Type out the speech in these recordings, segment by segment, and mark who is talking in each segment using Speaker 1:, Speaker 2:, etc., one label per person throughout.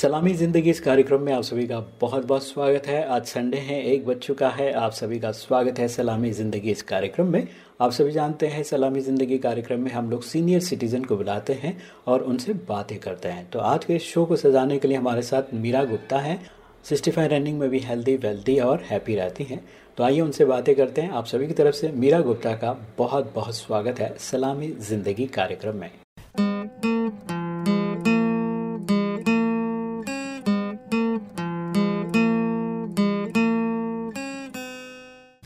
Speaker 1: सलामी ज़िंदगी इस कार्यक्रम में आप सभी का बहुत बहुत स्वागत है। आज संडे है, एक बज चुका है। आप सभी का स्वागत है सलामी ज़िंदगी इस कार्यक्रम में। आप सभी जानते हैं, सलामी ज़िंदगी कार्यक्रम में हम लोग सीनियर सिटीज़न को बुलाते हैं और उनसे बातें करते हैं। तो आज के शो को सजाने के लिए हमारे साथ मीरा गुप्ता हैं। सिक्सटी फाइव रनिंग में भी हेल्दी, वेल्दी और हैप्पी रहती हैं। तो आइए उनसे बातें करते हैं। आप सभी की तरफ़ से मीरा गुप्ता का बहुत बहुत स्वागत है सलामी ज़िंदगी कार्यक्रम में।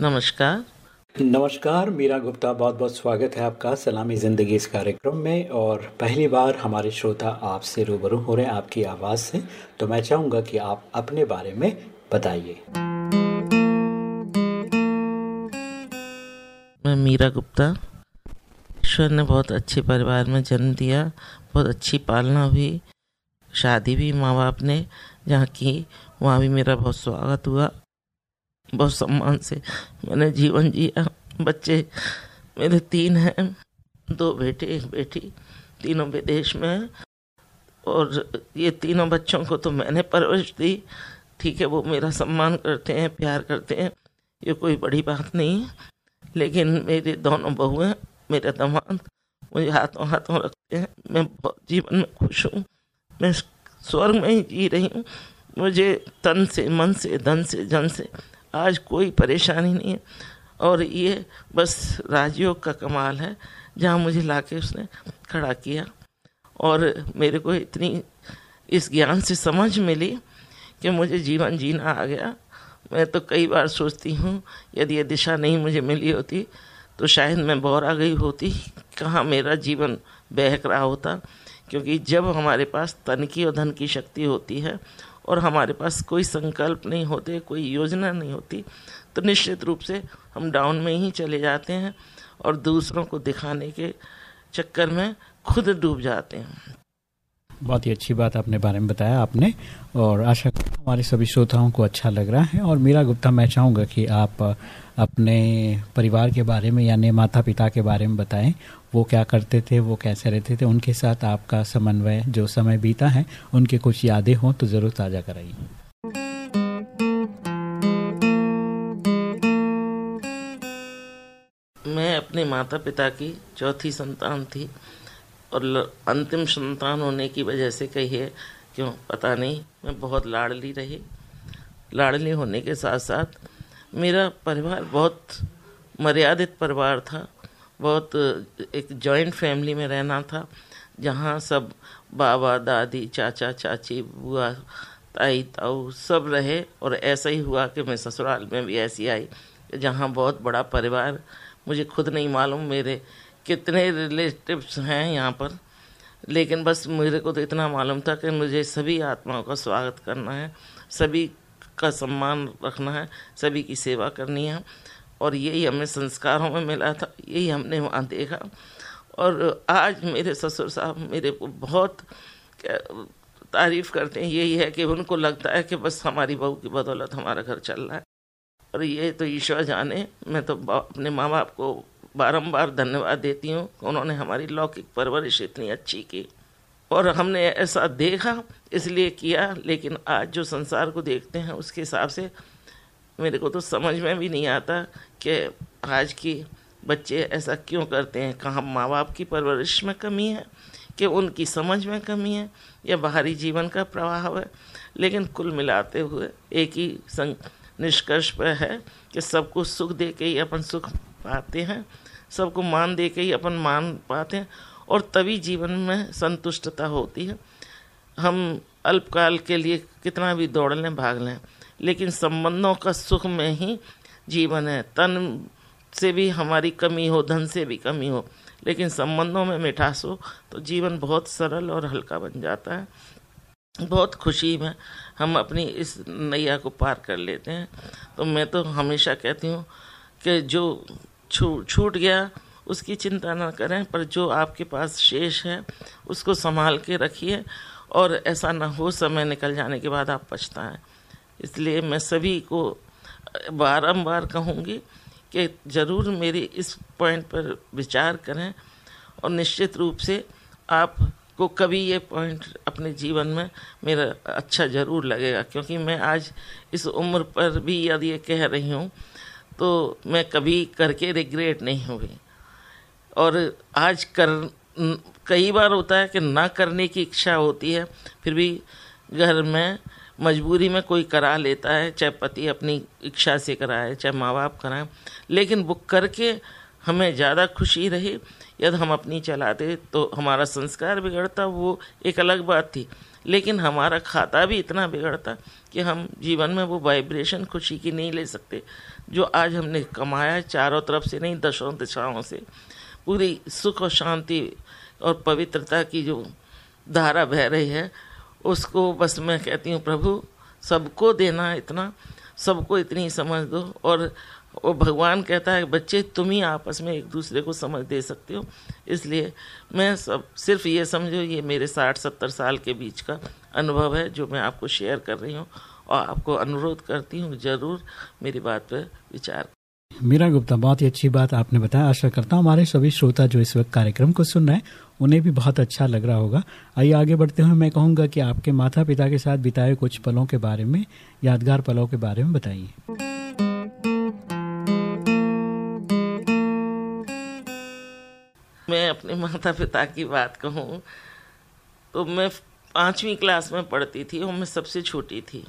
Speaker 2: नमस्कार।
Speaker 1: नमस्कार मीरा गुप्ता बहुत बहुत स्वागत है आपका सलामी ज़िंदगी इस कार्यक्रम में और पहली बार हमारे श्रोता आपसे रूबरू हो रहे हैं आपकी आवाज़ से तो मैं चाहूँगा कि आप अपने बारे में बताइए।
Speaker 2: मैं मीरा गुप्ता ईश्वर ने बहुत अच्छे परिवार में जन्म दिया बहुत अच्छी पालना हुई शादी भी माँ बाप ने जहाँ की वहाँ भी मेरा बहुत स्वागत हुआ। बहुत सम्मान से। मैंने जीवन जिया। बच्चे मेरे तीन हैं। दो बेटे, एक बेटी। तीनों विदेश में। हैं और ये तीनों बच्चों को तो मैंने परवरिश दी। ठीक है, वो मेरा सम्मान करते हैं, प्यार करते हैं। ये कोई बड़ी बात नहीं। है लेकिन मेरे दोनों बहुएँ मेरे दामाद। मुझे हाथों हाथों रखते हैं। मैं बहुत जीवन में खुश हूँ। मैं स्वर्ग में ही जी रही हूँ। मुझे तन से, मन से, धन से, जन से आज कोई परेशानी नहीं है। और ये बस राजयोग का कमाल है, जहाँ मुझे लाके उसने खड़ा किया। और मेरे को इतनी, इस ज्ञान से समझ मिली कि मुझे जीवन जीना आ गया। मैं तो कई बार सोचती हूँ, यदि ये दिशा नहीं मुझे मिली होती तो शायद मैं बौरा गई होती, कहाँ मेरा जीवन बहक रहा होता। क्योंकि जब हमारे पास तन की और धन की शक्ति होती है और हमारे पास कोई संकल्प नहीं होते, कोई योजना नहीं होती तो निश्चित रूप से हम डाउन में ही चले जाते हैं और दूसरों को दिखाने के चक्कर में खुद डूब जाते हैं।
Speaker 1: बहुत ही अच्छी बात आपने बारे में बताया आपने, और आशा हमारे सभी श्रोताओं को अच्छा लग रहा है। और मीरा गुप्ता, मैं चाहूँगा कि आप अपने परिवार के बारे में यानी माता पिता के बारे में बताएँ, वो क्या करते थे, वो कैसे रहते थे, उनके साथ आपका समन्वय, जो समय बीता है, उनके कुछ यादें हों तो ज़रूर ताज़ा कराइए।
Speaker 2: मैं अपने माता पिता की चौथी संतान थी। और अंतिम संतान होने की वजह से कहिए क्यों? पता नहीं। मैं बहुत लाडली रही। लाडली होने के साथ साथ मेरा परिवार बहुत मर्यादित परिवार था। बहुत, एक जॉइंट फैमिली में रहना था, जहाँ सब बाबा, दादी, चाचा, चाची, बुआ, ताई, ताऊ सब रहे, और ऐसा ही हुआ कि मैं ससुराल में भी ऐसी आई, जहाँ बहुत बड़ा परिवार मुझे खुद नहीं मालूम, मेरे कितने रिलेटिव्स हैं यहाँ पर। लेकिन बस मेरे को तो इतना मालूम था कि मुझे सभी आत्माओं का स्वागत करना है, सभी का सम्मान रखना है, सभी की सेवा करनी है। और यही हमें संस्कारों में मिला था, यही हमने वहाँ देखा। और आज मेरे ससुर साहब मेरे को बहुत तारीफ़ करते हैं। यही है कि उनको लगता है कि बस हमारी बहू की बदौलत हमारा घर चल रहा है। और ये तो ईश्वर जाने, मैं तो अपने माँ बाप को बारंबार धन्यवाद देती हूँ उन्होंने हमारी लौकिक परवरिश इतनी अच्छी की। और हमने ऐसा देखा, इसलिए किया, लेकिन आज जो संसार को देखते हैं, उसके हिसाब से मेरे को तो समझ में भी नहीं आता कि आज की बच्चे ऐसा क्यों करते हैं। कहाँ माँ बाप की परवरिश में कमी है, कि उनकी समझ में कमी है, या बाहरी जीवन का प्रभाव है। लेकिन कुल मिलाते हुए एक ही निष्कर्ष पर है कि सबको सुख दे के ही अपन सुख पाते हैं। सबको मान दे के ही अपन मान पाते हैं और तभी जीवन में संतुष्टता होती है। हम अल्पकाल के लिए कितना भी दौड़ लें, भाग लें, लेकिन संबंधों का सुख में ही जीवन है। तन से भी हमारी कमी हो, धन से भी कमी हो, लेकिन संबंधों में मिठास हो तो जीवन बहुत सरल और हल्का बन जाता है। बहुत खुशी में हम अपनी इस नैया को पार कर लेते हैं। तो मैं तो हमेशा कहती हूँ कि जो छूट छूट गया, उसकी चिंता ना करें, पर जो आपके पास शेष है, उसको संभाल के रखिए, और ऐसा ना हो समय निकल जाने के बाद आप पछताएँ। इसलिए मैं सभी को बारंबार कहूँगी कि ज़रूर मेरी इस पॉइंट पर विचार करें, और निश्चित रूप से आपको कभी ये पॉइंट अपने जीवन में मेरा अच्छा ज़रूर लगेगा, क्योंकि मैं आज इस उम्र पर भी यदि ये कह रही हूँ तो मैं कभी करके रिग्रेट नहीं हुई। और आज कर, कई बार होता है कि ना करने की इच्छा होती है, फिर भी घर में मजबूरी में कोई करा लेता है, चाहे पति अपनी इच्छा से कराए, चाहे माँ बाप कराएँ, लेकिन वो करके हमें ज़्यादा खुशी रही, यदि हम अपनी चलाते तो हमारा संस्कार बिगड़ता, वो एक अलग बात थी। लेकिन हमारा खाता भी इतना बिगड़ता कि हम जीवन में वो वाइब्रेशन खुशी की नहीं ले सकते, जो आज हमने कमाया चारों तरफ़ से नहीं, दशों दिशाओं से। पूरी सुख और शांति और पवित्रता की जो धारा बह रही है, उसको बस मैं कहती हूँ, प्रभु, सबको देना इतना, सबको इतनी समझ दो। और वो भगवान कहता है, बच्चे, तुम ही आपस में एक दूसरे को समझ दे सकते हो। इसलिए मैं सब, सिर्फ़ ये समझो, ये मेरे साठ सत्तर साल के बीच का अनुभव है जो मैं आपको शेयर कर रही हूँ और आपको अनुरोध करती हूँ ज़रूर मेरी बात पर विचार
Speaker 3: मीरा गुप्ता बहुत ही अच्छी बात आपने बताया। आशा करता हूँ हमारे सभी श्रोता जो इस वक्त कार्यक्रम को सुन रहे हैं उन्हें भी बहुत अच्छा लग रहा होगा। आइए आगे बढ़ते हुए मैं कहूँगा कि आपके माता पिता के साथ बिताए कुछ पलों के बारे में यादगार पलों के बारे में बताइए।
Speaker 2: मैं अपने माता पिता की बात कहूँ तो मैं पाँचवीं क्लास में पढ़ती थी और मैं सबसे छोटी थी।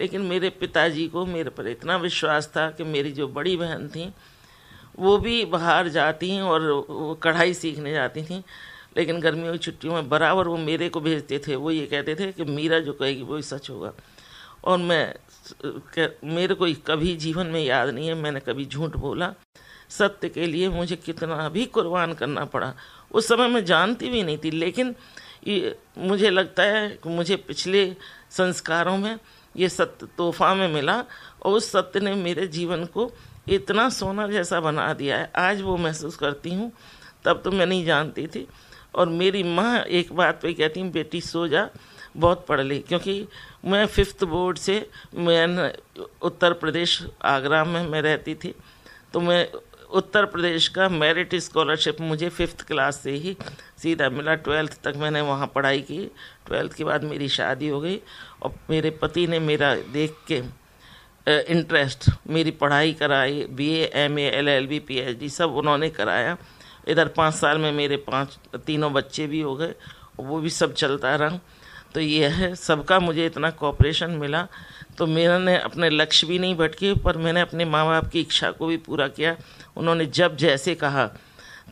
Speaker 2: लेकिन मेरे पिताजी को मेरे पर इतना विश्वास था कि मेरी जो बड़ी बहन थी, वो भी बाहर जाती और वो कढ़ाई सीखने जाती थी। लेकिन गर्मियों की छुट्टियों में बराबर वो मेरे को भेजते थे। वो ये कहते थे कि मीरा जो कहेगी वही सच होगा। और मैं मेरे को कभी जीवन में याद नहीं है, मैंने कभी झूठ बोला। सत्य के लिए मुझे कितना भी कुर्बान करना पड़ा। उस समय मैं जानती भी नहीं थी, लेकिन ये मुझे लगता है कि मुझे पिछले संस्कारों में ये सत्य तोहफा में मिला और उस सत्य ने मेरे जीवन को इतना सोना जैसा बना दिया है। आज वो महसूस करती हूँ, तब तो मैं नहीं जानती थी। और मेरी माँ एक बात पे कहती हूँ, बेटी, सो जा, बहुत पढ़ ली। क्योंकि मैं फिफ्थ बोर्ड से, मैं उत्तर प्रदेश, आगरा में, मैं रहती थी। तो मैं उत्तर प्रदेश का मेरिट स्कॉलरशिप मुझे फिफ्थ क्लास से ही सीधा मिला। ट्वेल्थ तक मैंने वहाँ पढ़ाई की। ट्वेल्थ के बाद मेरी शादी हो गई और मेरे पति ने मेरा देख के इंटरेस्ट मेरी पढ़ाई कराई B M L L B P H D सब उन्होंने कराया। इधर पाँच साल में मेरे पाँच, तीनों बच्चे भी हो गए वो भी सब चलता रहा। तो ये है, सबका मुझे इतना कॉपरेशन मिला। तो मेरा ने अपने लक्ष्य भी नहीं भटके, पर मैंने अपने माँ बाप की इच्छा को भी पूरा किया। उन्होंने जब जैसे कहा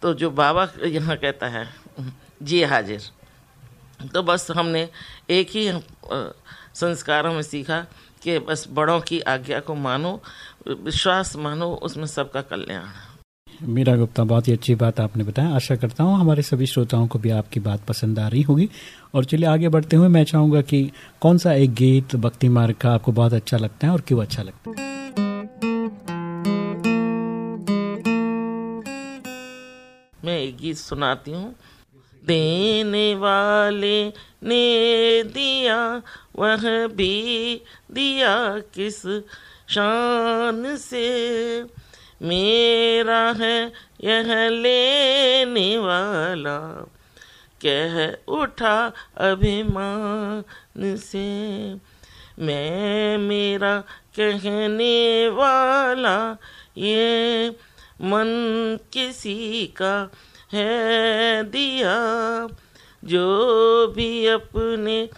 Speaker 2: तो जो बाबा यहाँ कहता है, जी हाजिर। तो बस हमने एक ही संस्कारों में सीखा कि बस बड़ों की आज्ञा को मानो, विश्वास मानो, उसमें सबका कल्याण।
Speaker 3: मीरा गुप्ता, बहुत ही अच्छी बात आपने बताया। आशा करता हूँ हमारे सभी श्रोताओं को भी आपकी बात पसंद आ रही होगी। और चलिए आगे बढ़ते हुए मैं चाहूँगा कि कौन सा एक गीत भक्ति मार्ग का आपको बहुत अच्छा लगता है और क्यों अच्छा लगता है?
Speaker 2: मैं एक गीत सुनाती हूँ। देने वाले ने दिया, वह भी दिया किस शान से? मेरा है यह लेने वाला। कह उठा अभिमान से, मैं मेरा कहने वाला, ये मन किसी का है दिया। जो भी अपने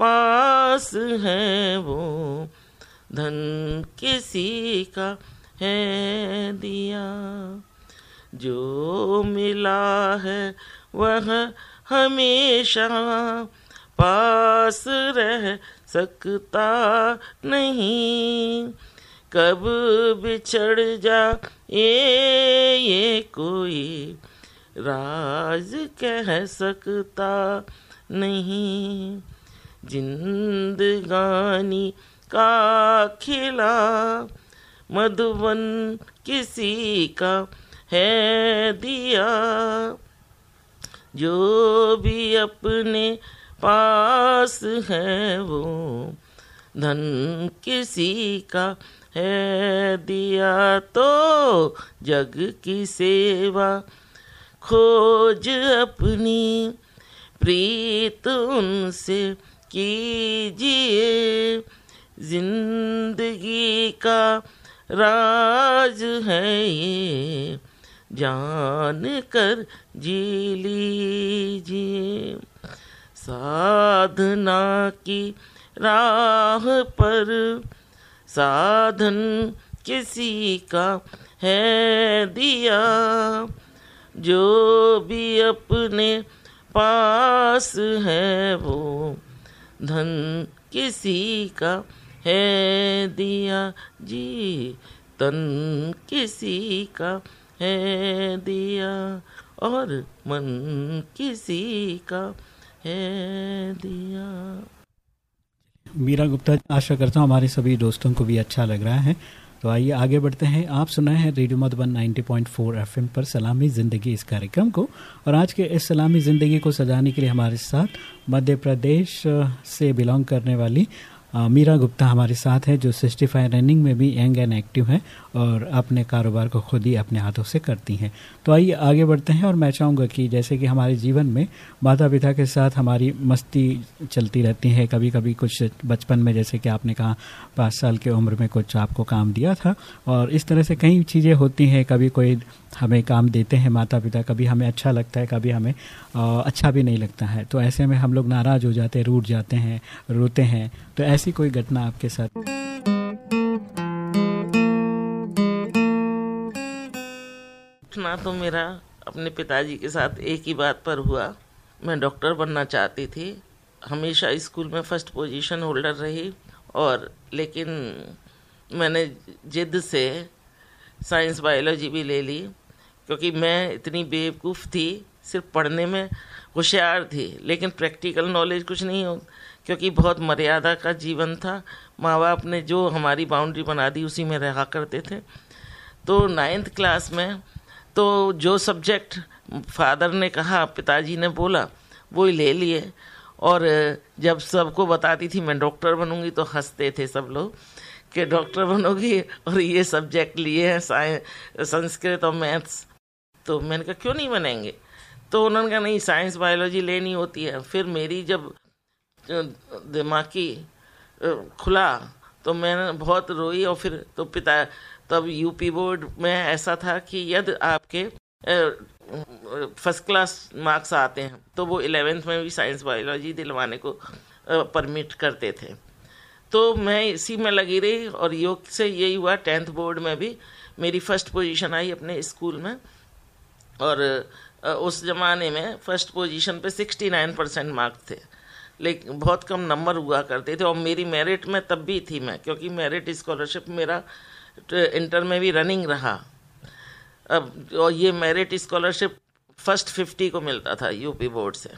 Speaker 2: पास है वो धन किसी का है दिया। जो मिला है वह हमेशा पास रह सकता नहीं। कब बिछड़ जा ये ये कोई राज कह सकता नहीं। जिंदगानी का खिला मधुबन किसी का है दिया, जो भी अपने पास है वो धन किसी का है दिया। तो जग की सेवा खोज अपनी प्रीत उनसे कीजिए। ज़िंदगी का राज है ये। जान कर जी लीजिए। साधना की राह पर साधन किसी का है दिया। जो भी अपने पास है वो धन किसी का है दिया जी, तन किसी का है दिया और मन किसी का है दिया।
Speaker 1: मीरा गुप्ता, आशा करता हूँ हमारे सभी दोस्तों को भी अच्छा लग रहा है। तो आइए आगे बढ़ते हैं। आप सुना है रेडियो मधुबन 90.4 एफएम पर सलामी ज़िंदगी इस कार्यक्रम को। और आज के इस सलामी ज़िंदगी को सजाने के लिए हमारे साथ मध्य प्रदेश से बिलोंग करने वाली मीरा गुप्ता हमारे साथ है, जो सिक्सटी फाइव रनिंग में भी यंग एंड एक्टिव है। और अपने कारोबार को खुद ही अपने हाथों से करती हैं। तो आइए आगे बढ़ते हैं और मैं चाहूँगा कि जैसे कि हमारे जीवन में माता पिता के साथ हमारी मस्ती चलती रहती है। कभी कभी कुछ बचपन में जैसे कि आपने कहा पाँच साल की उम्र में कुछ आपको काम दिया था और इस तरह से कई चीज़ें होती हैं। कभी कोई हमें काम देते हैं माता पिता कभी हमें अच्छा लगता है कभी हमें आ, अच्छा भी नहीं लगता है। तो ऐसे में हम लोग नाराज़ हो जाते हैं रूठ जाते हैं रोते हैं। तो ऐसी कोई घटना आपके साथ?
Speaker 2: ना तो मेरा अपने पिताजी के साथ एक ही बात पर हुआ। मैं डॉक्टर बनना चाहती थी। हमेशा स्कूल में फ़र्स्ट पोजीशन होल्डर रही और लेकिन मैंने जिद से साइंस बायोलॉजी भी ले ली, क्योंकि मैं इतनी बेवकूफ़ थी, सिर्फ़ पढ़ने में होशियार थी, लेकिन प्रैक्टिकल नॉलेज कुछ नहीं हो, क्योंकि बहुत मर्यादा का जीवन था। माँ बाप ने जो हमारी बाउंड्री बना दी, उसी में रहा करते थे। तो नाइन्थ क्लास में तो जो सब्जेक्ट फादर ने कहा, पिताजी ने बोला वो ही ले लिए। और जब सबको बताती थी, मैं डॉक्टर बनूँगी तो हँसते थे सब लोग कि डॉक्टर बनोगी? और, ये सब्जेक्ट लिए हैं साइंस संस्कृत और मैथ्स तो मैंने कहा, क्यों नहीं बनेंगे? तो उन्होंने कहा, नहीं साइंस बायोलॉजी लेनी होती है। फिर मेरी जब दिमागी खुला तो मैंने बहुत रोई और फिर तो पिता तब यूपी बोर्ड में ऐसा था कि यदि आपके फ़र्स्ट क्लास मार्क्स आते हैं तो वो इलेवेंथ में भी साइंस बायोलॉजी दिलवाने को परमिट करते थे। तो मैं इसी में लगी रही और योग से यही हुआ। टेंथ बोर्ड में भी मेरी फ़र्स्ट पोजीशन आई अपने स्कूल में और उस ज़माने में फ़र्स्ट पोजीशन पे 69 परसेंट मार्क्स थे। लेकिन बहुत कम नंबर हुआ करते थे और मेरी मेरिट में तब भी थी मैं, क्योंकि मेरिट स्कॉलरशिप मेरा इंटर में भी रनिंग रहा। अब, और ये मेरिट स्कॉलरशिप फ़र्स्ट फिफ्टी को मिलता था यूपी बोर्ड से।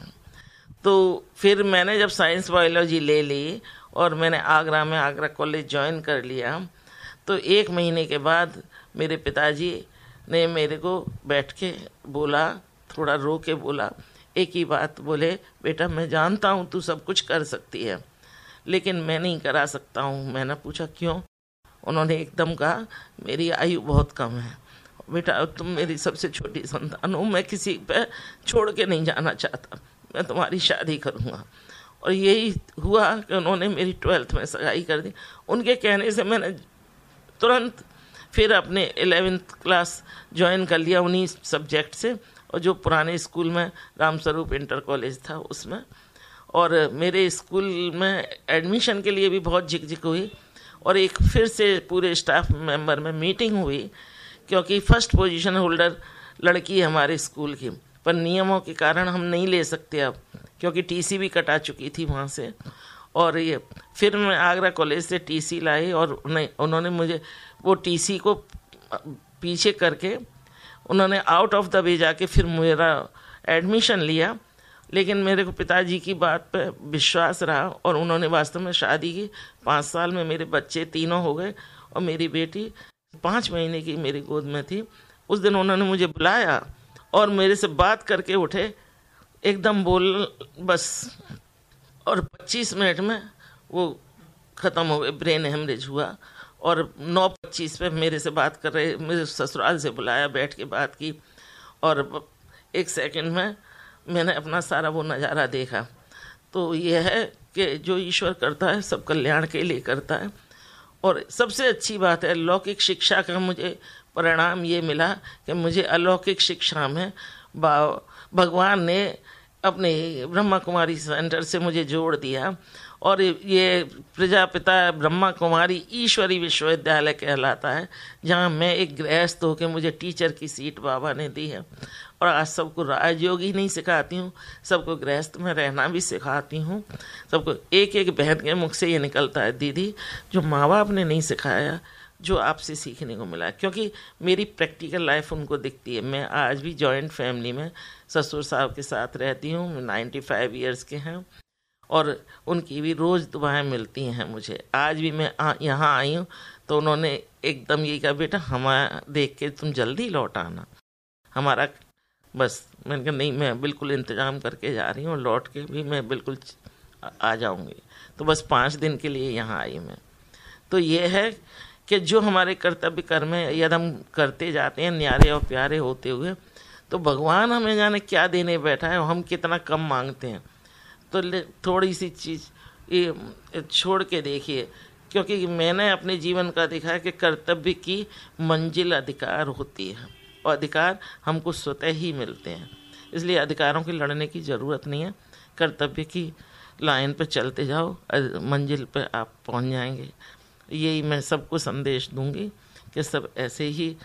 Speaker 2: तो फिर मैंने जब साइंस बायोलॉजी ले ली और मैंने आगरा में आगरा कॉलेज ज्वाइन कर लिया तो एक महीने के बाद मेरे पिताजी ने मेरे को बैठ के बोला, थोड़ा रो के बोला। एक ही बात बोले, बेटा, मैं जानता हूँ तू सब कुछ कर सकती है, लेकिन मैं नहीं करा सकता हूँ। मैंने पूछा, क्यों? उन्होंने एकदम कहा, मेरी आयु बहुत कम है। बेटा तुम मेरी सबसे छोटी संतान हो। मैं किसी पे छोड़ के नहीं जाना चाहता। मैं तुम्हारी शादी करूँगा। और यही हुआ कि उन्होंने मेरी ट्वेल्थ में सगाई कर दी। उनके कहने से मैंने तुरंत फिर अपने एलेवेंथ क्लास ज्वाइन कर लिया उन्हीं सब्जेक्ट से। और जो पुराने स्कूल में रामस्वरूप इंटर कॉलेज था, उसमें। और मेरे स्कूल में एडमिशन के लिए भी बहुत झिकझिक हुई। और एक फिर से पूरे स्टाफ मेंबर में मीटिंग हुई, क्योंकि फ़र्स्ट पोजीशन होल्डर लड़की है हमारे स्कूल की। पर नियमों के कारण हम नहीं ले सकते अब, क्योंकि टीसी भी कटा चुकी थी वहाँ से। और ये, फिर मैं आगरा कॉलेज से टीसी लाई और उन्हें, उन्होंने मुझे, वो टीसी को पीछे करके उन्होंने आउट ऑफ़ द वे जाके फिर मेरा एडमिशन लिया। लेकिन मेरे को पिताजी की बात पे विश्वास रहा और उन्होंने वास्तव में शादी की। पाँच साल में मेरे बच्चे तीनों हो गए और मेरी बेटी पाँच महीने की मेरी गोद में थी। उस दिन उन्होंने मुझे बुलाया और मेरे से बात करके उठे। एकदम बोल, बस, और 25 मिनट में वो ख़त्म हो गए, ब्रेन हेमरेज हुआ और नौ पच्चीस पे मेरे से बात कर रहे, मेरे ससुराल से बुलाया, बैठ के बात की और एक सेकंड में मैंने अपना सारा वो नज़ारा देखा। तो यह है कि जो ईश्वर करता है, सब कल्याण के लिए करता है। और सबसे अच्छी बात है, लौकिक शिक्षा का मुझे परिणाम ये मिला कि मुझे अलौकिक शिक्षा में भगवान ने अपने ब्रह्मा कुमारी सेंटर से मुझे जोड़ दिया। और ये प्रजापिता ब्रह्मा कुमारी ईश्वरी विश्वविद्यालय कहलाता है, जहाँ मैं एक गृहस्थ होकर मुझे टीचर की सीट बाबा ने दी है। और आज सबको राजयोग ही नहीं सिखाती हूँ, सबको गृहस्थ में रहना भी सिखाती हूँ। सबको एक एक बहन के मुख से ये निकलता है, दीदी, जो माँ बाप ने नहीं सिखाया, जो आपसे सीखने को मिला क्योंकि मेरी प्रैक्टिकल लाइफ उनको दिखती है। मैं आज भी जॉइंट फैमिली में ससुर साहब के साथ रहती हूँ नाइन्टी फाइव ईयर्स के हैं, और उनकी भी रोज़ दुआएँ मिलती हैं मुझे। आज भी मैं यहाँ आई हूँ तो उन्होंने एकदम यही कहा, बेटा हमारा देख के तुम जल्दी लौट आना। हमारा बस, मैंने कहा, नहीं, मैं बिल्कुल इंतज़ाम करके जा रही हूँ, लौट के भी मैं बिल्कुल आ जाऊँगी। तो बस पाँच दिन के लिए यहाँ आई मैं। तो ये है कि जो हमारे कर्तव्य कर्म है, यदि हम करते जाते हैं, न्यारे और प्यारे होते हुए तो भगवान हमें जाने क्या देने बैठा है हम कितना कम मांगते हैं। तो थोड़ी सी चीज़ ये छोड़ के देखिए, क्योंकि मैंने अपने जीवन का देखा है कि कर्तव्य की मंजिल अधिकार होती है। और अधिकार हमको स्वतः ही मिलते हैं। इसलिए अधिकारों की लड़ने की ज़रूरत नहीं है। कर्तव्य की लाइन पर चलते जाओ मंजिल पर आप पहुँच जाएँगे। यही मैं सबको संदेश दूँगी कि सब ऐसे ही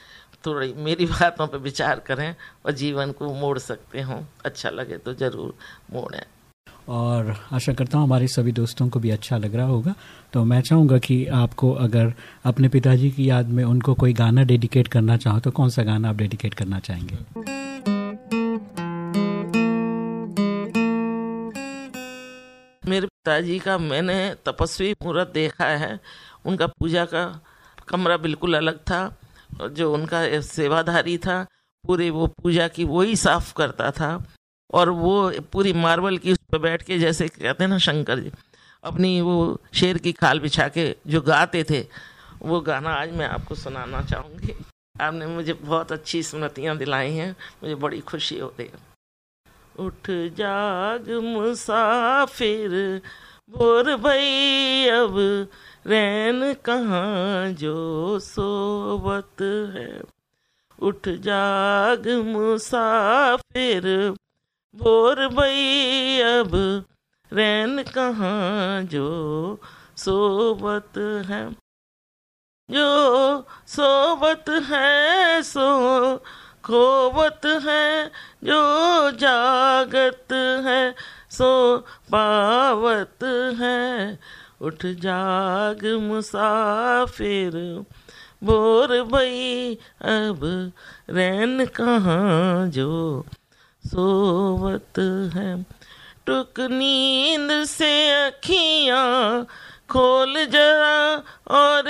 Speaker 2: थोड़ी मेरी बातों पर विचार करें और जीवन को मोड़ सकते हों। अच्छा लगे तो ज़रूर मोड़ें।
Speaker 3: और आशा करता हूँ हमारे सभी दोस्तों को भी अच्छा लग रहा होगा। तो मैं चाहूँगा कि आपको अगर अपने पिताजी की याद में उनको कोई गाना डेडिकेट करना चाहो तो कौन सा गाना आप डेडिकेट करना चाहेंगे?
Speaker 2: मेरे पिताजी का मैंने तपस्वी मुहूर्त देखा है। उनका पूजा का कमरा बिल्कुल अलग था जो उनका सेवाधारी था, पूरी वो पूजा की वही साफ़ करता था। और वो पूरी मार्बल की उस पर बैठ के जैसे कहते हैं ना, शंकर जी, अपनी वो शेर की खाल बिछा के जो गाते थे, वो गाना आज मैं आपको सुनाना चाहूँगी। आपने मुझे बहुत अच्छी स्मृतियाँ दिलाई हैं, मुझे बड़ी खुशी हो रही है। उठ जाग मुसाफिर, बोर भई अब रैन कहाँ जो सोवत है। उठ जाग मुसाफिर बोर भई, अब रैन कहाँ जो सोबत है? जो सोबत है, सो खोबत है, जो जागत है, सो पावत है। उठ जाग मुसाफिर, बोर भई, अब रैन कहाँ जो सोवत है। टुक नींद से अखियाँ खोल जरा और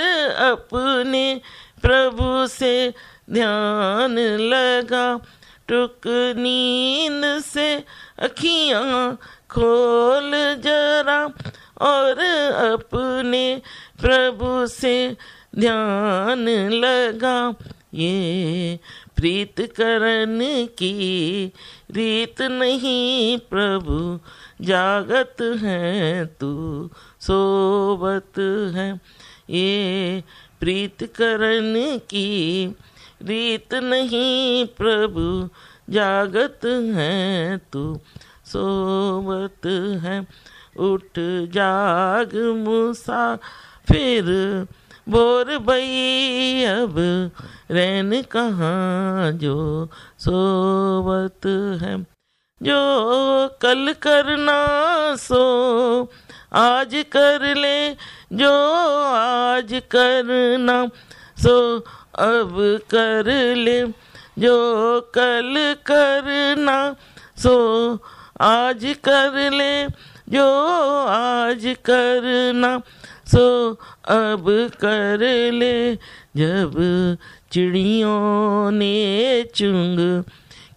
Speaker 2: अपने प्रभु से ध्यान लगा। टुक नींद से अखियाँ खोल जरा और अपने प्रभु से ध्यान लगा। ये प्रीत करन की रीत नहीं प्रभु, जागत है तू, सोबत है। ये प्रीत करन की रीत नहीं प्रभु, जागत है तू, सोबत है। उठ जाग मुसा फिर बोर भई अब रैन कहाँ जो सोवत है? जो कल करना सो, आज कर ले, जो आज करना सो, अब कर ले, जो कल करना सो, आज कर ले, जो आज करना सो, अब कर ले, जब चिड़ियों ने चुंग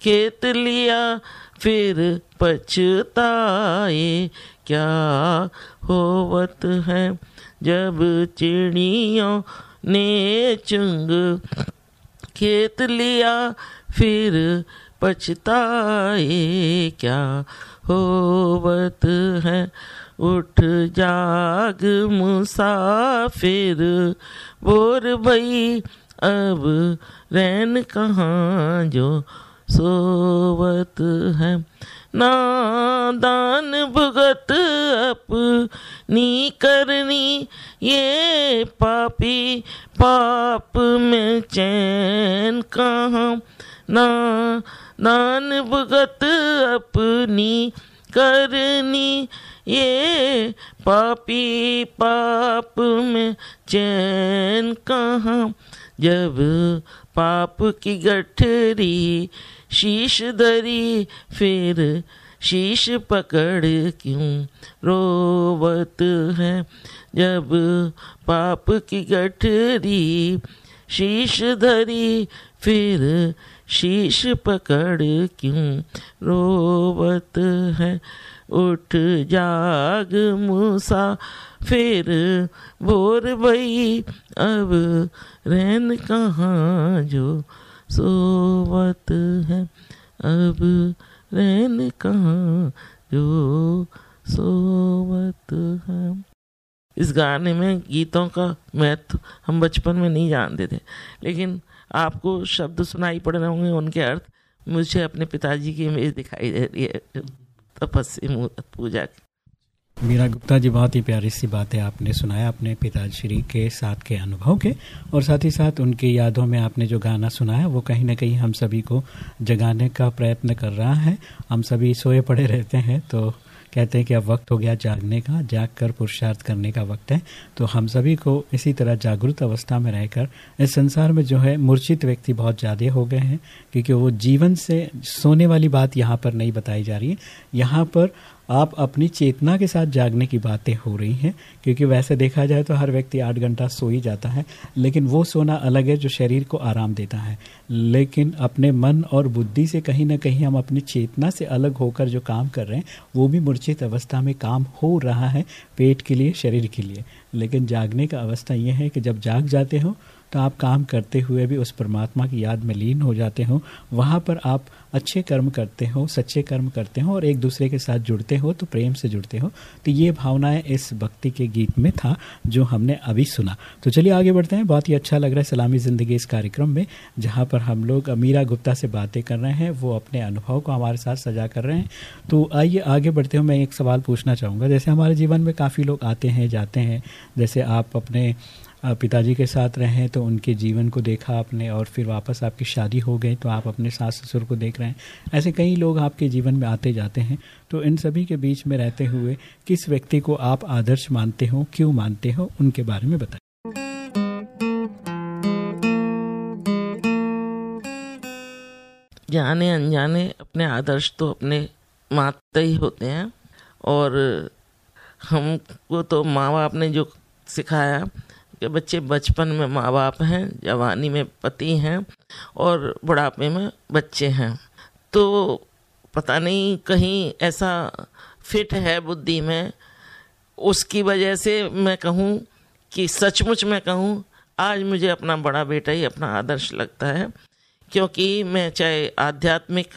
Speaker 2: खेत लिया, फिर पछताए, क्या होवत है जब चिड़ियों ने चुंग खेत लिया, फिर पछताए, क्या होवत है? उठ जाग मुसाफिर, बोर भई अब रैन कहाँ जो सोवत है? नादान भुगत अपनी करनी, ये पापी पाप में चैन कहाँ? ना दान भुगत अपनी करनी, ये पापी पाप में चैन कहाँ? जब पाप की गठरी शीश धरी, फिर शीश पकड़ क्यों रोवत है? जब पाप की गठरी शीश धरी, फिर शीश पकड़ क्यों रोवत है? उठ जाग मूसा फिर भोर भई अब रैन कहाँ जो सोवत है? अब रैन कहाँ जो सोवत है? इस गाने में गीतों का महत्व हम बचपन में नहीं जानते थे, लेकिन आपको शब्द सुनाई पड़ रहे होंगे, उनके अर्थ मुझे अपने पिताजी की इमेज दिखाई दे रही है। तपस्वी मूर्त पूजा की।
Speaker 1: मीरा गुप्ता जी, बहुत ही प्यारी सी बातें आपने सुनाया अपने पिताश्री के साथ के अनुभव के, और साथ ही साथ उनकी यादों में आपने जो गाना सुनाया, वो कहीं ना कहीं हम सभी को जगाने का प्रयत्न कर रहा है। हम सभी सोए पड़े रहते हैं तो कहते हैं कि अब वक्त हो गया जागने का जाग कर पुरुषार्थ करने का वक्त है। तो हम सभी को इसी तरह जागरूक अवस्था में रहकर इस संसार में जो है मूर्छित व्यक्ति बहुत ज़्यादा हो गए हैं, क्योंकि वो जीवन से सोने वाली बात यहाँ पर नहीं बताई जा रही है। यहाँ पर आप अपनी चेतना के साथ जागने की बातें हो रही हैं, क्योंकि वैसे देखा जाए तो हर व्यक्ति आठ घंटा सो ही जाता है, लेकिन वो सोना अलग है जो शरीर को आराम देता है। लेकिन अपने मन और बुद्धि से कहीं ना कहीं हम अपनी चेतना से अलग होकर जो काम कर रहे हैं, वो भी मूर्छित अवस्था में काम हो रहा है पेट के लिए, शरीर के लिए। लेकिन जागने का अवस्था यह है कि जब जाग जाते हो तो आप काम करते हुए भी उस परमात्मा की याद में लीन हो जाते हो, वहाँ पर आप अच्छे कर्म करते हो, सच्चे कर्म करते हो और एक दूसरे के साथ जुड़ते हो तो प्रेम से जुड़ते हो। तो ये भावनाएँ इस भक्ति के गीत में था, जो हमने अभी सुना। तो चलिए आगे बढ़ते हैं। बहुत ही अच्छा लग रहा है सलामी ज़िंदगी इस कार्यक्रम में, जहाँ पर हम लोग अमीरा गुप्ता से बातें कर रहे हैं, वो अपने अनुभव को हमारे साथ सजा कर रहे हैं। तो आइए आगे बढ़ते हो मैं एक सवाल पूछना चाहूँगा। जैसे हमारे जीवन में काफ़ी लोग आते हैं, जाते हैं, जैसे आप अपने पिताजी के साथ रहें तो उनके जीवन को देखा आपने और फिर वापस आपकी शादी हो गई तो आप अपने सास ससुर को देख रहे हैं। ऐसे कई लोग आपके जीवन में आते जाते हैं। तो इन सभी के बीच में रहते हुए किस व्यक्ति को आप आदर्श मानते हो, क्यों मानते हो, उनके बारे में बताएँ
Speaker 2: जाने अनजाने अपने आदर्श तो अपने मानते ही होते हैं और हमको तो माँ बाप ने जो सिखाया कि बच्चे बचपन में माँ बाप हैं, जवानी में पति हैं और बुढ़ापे में बच्चे हैं। तो पता नहीं कहीं ऐसा फिट है बुद्धि में, उसकी वजह से मैं कहूँ कि सचमुच मैं कहूँ, आज मुझे अपना बड़ा बेटा ही अपना आदर्श लगता है, क्योंकि मैं चाहे आध्यात्मिक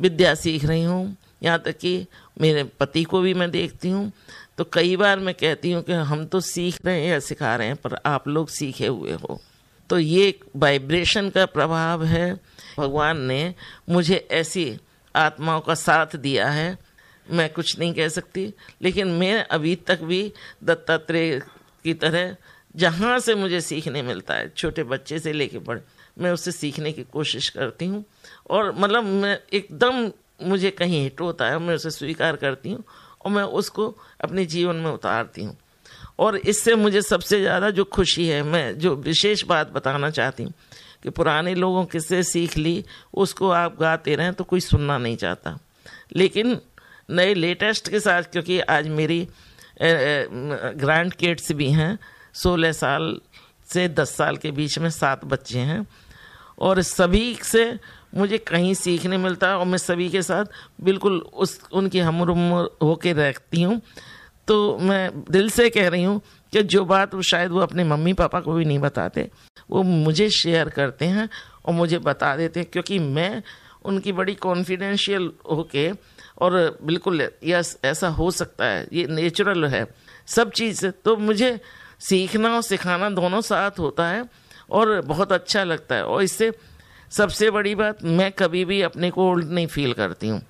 Speaker 2: विद्या सीख रही हूँ, यहाँ तक कि मेरे पति को भी मैं देखती हूँ तो कई बार मैं कहती हूँ कि हम तो सीख रहे हैं या सिखा रहे हैं, पर आप लोग सीखे हुए हो। तो ये वाइब्रेशन का प्रभाव है। भगवान ने मुझे ऐसी आत्माओं का साथ दिया है। मैं कुछ नहीं कह सकती, लेकिन मैं अभी तक भी दत्तात्रेय की तरह जहाँ से मुझे सीखने मिलता है, छोटे बच्चे से लेके बड़े, मैं उससे सीखने की कोशिश करती हूँ। और मतलब मैं एकदम मुझे कहीं हिट होता है, मैं उसे स्वीकार करती हूँ। और मैं उसको अपने जीवन में उतारती हूँ। और इससे मुझे सबसे ज़्यादा जो खुशी है, मैं जो विशेष बात बताना चाहती हूँ कि पुराने लोगों किससे सीख ली, उसको आप गाते रहें तो कोई सुनना नहीं चाहता। लेकिन नए लेटेस्ट के साथ, क्योंकि आज मेरी ग्रैंड किड्स भी हैं, सोलह साल से दस साल के बीच में सात बच्चे हैं, और सभी से मुझे कहीं सीखने मिलता है और मैं सभी के साथ बिल्कुल उस, उनकी हम होके रहती हूँ। तो मैं दिल से कह रही हूँ कि जो बात वो शायद वो अपने मम्मी पापा को भी नहीं बताते, वो मुझे शेयर करते हैं और मुझे बता देते हैं, क्योंकि मैं उनकी बड़ी कॉन्फिडेंशियल होके और बिल्कुल यस, ऐसा हो सकता है, ये नेचुरल है सब चीज़। तो मुझे सीखना और सिखाना दोनों साथ होता है और बहुत अच्छा लगता है और इससे सबसे बड़ी बात, मैं कभी भी अपने को ओल्ड नहीं फील करती हूँ।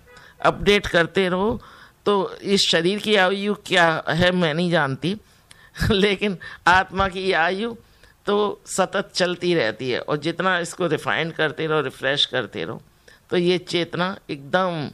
Speaker 2: अपडेट करते रहो तो इस शरीर की आयु क्या है मैं नहीं जानती। लेकिन आत्मा की आयु तो सतत चलती रहती है, और जितना इसको रिफाइंड करते रहो रिफ्रेश करते रहो तो ये चेतना एकदम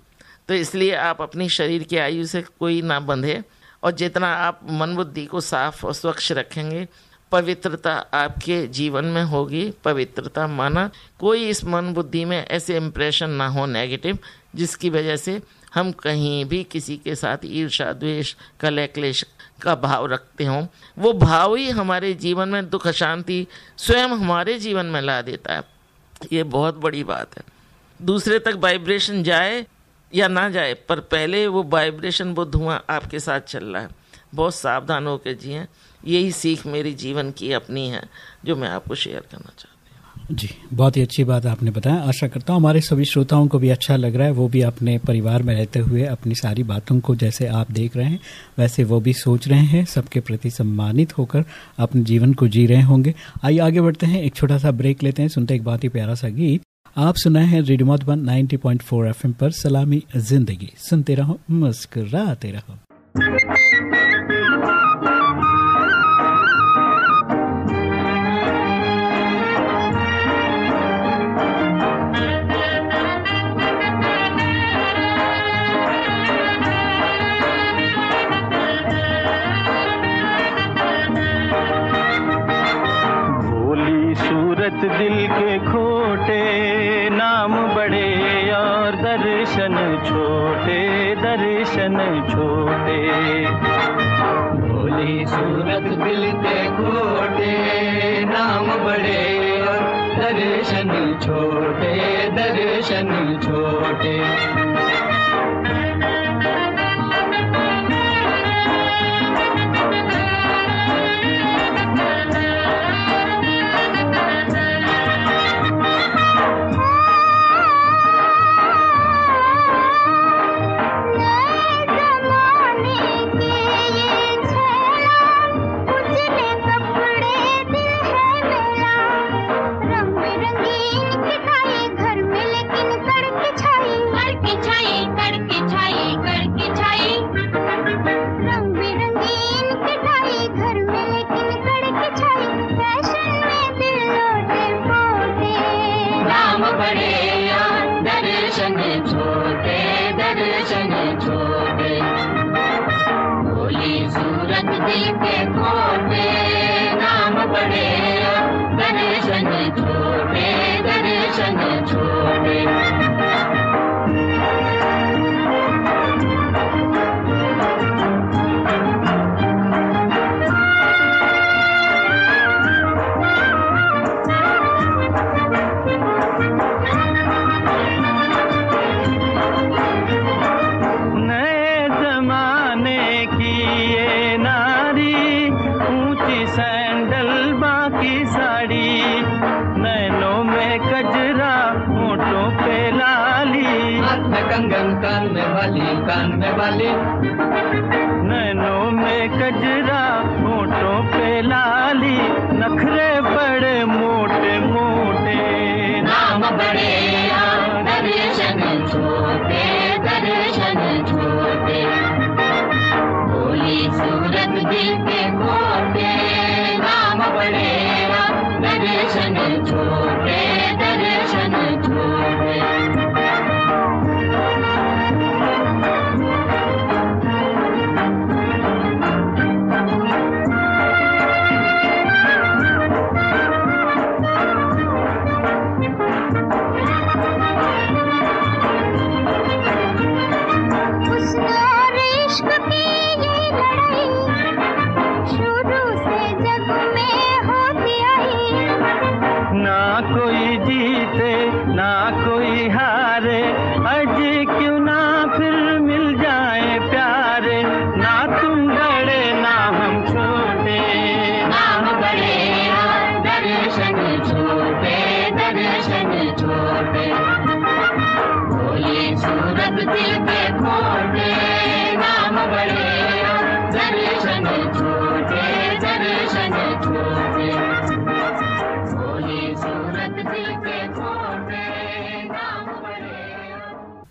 Speaker 2: तो इसलिए आप अपनी शरीर की आयु से कोई ना बंधे, और जितना आप मन बुद्धि को साफ़ और स्वच्छ रखेंगे पवित्रता आपके जीवन में होगी, पवित्रता माना कोई इस मन बुद्धि में ऐसे इम्प्रेशन ना हो नेगेटिव जिसकी वजह से हम कहीं भी किसी के साथ ईर्षा द्वेष कलह क्लेश का भाव रखते हों। वो भाव ही हमारे जीवन में दुख शांति स्वयं हमारे जीवन में ला देता है। ये बहुत बड़ी बात है। दूसरे तक वाइब्रेशन जाए या ना जाए, पर पहले वो वाइब्रेशन वो धुआँ आपके साथ चल रहा है। बहुत सावधान होकर जिए। यही सीख मेरी जीवन की अपनी है, जो मैं आपको शेयर करना चाहता हूँ।
Speaker 1: जी, बहुत ही अच्छी बात आपने बताया। आशा करता हूँ हमारे सभी श्रोताओं को भी अच्छा लग रहा है। वो भी अपने परिवार में रहते हुए अपनी सारी बातों को जैसे आप देख रहे हैं, वैसे वो भी सोच रहे हैं, सबके प्रति सम्मानित होकर अपने जीवन को जी रहे होंगे। आइए, आगे बढ़ते हैं। एक छोटा सा ब्रेक लेते हैं। सुनते एक बहुत ही प्यारा सा गीत। आप सुनाए हैं रेडियो मधुबन 90.4 एफएम पर सलामी ज़िंदगी। सुनते रहो, मुस्कुराते रहो।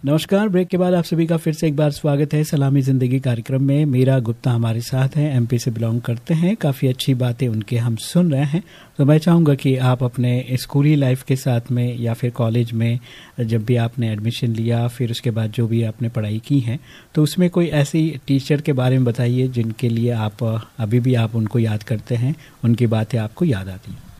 Speaker 1: नमस्कार, ब्रेक के बाद आप सभी का फिर से एक बार स्वागत है सलामी ज़िंदगी कार्यक्रम में। मीरा गुप्ता हमारे साथ हैं एमपी से बिलोंग करते हैं। काफ़ी अच्छी बातें उनके हम सुन रहे हैं। तो मैं चाहूँगा कि आप अपने स्कूली लाइफ के साथ में या फिर कॉलेज में जब भी आपने एडमिशन लिया, फिर उसके बाद जो भी आपने पढ़ाई की है तो उसमें कोई ऐसी टीचर के बारे में बताइए जिनके लिए आप, अभी भी आप उनको याद करते हैं, उनकी बातें आपको याद आती हैं।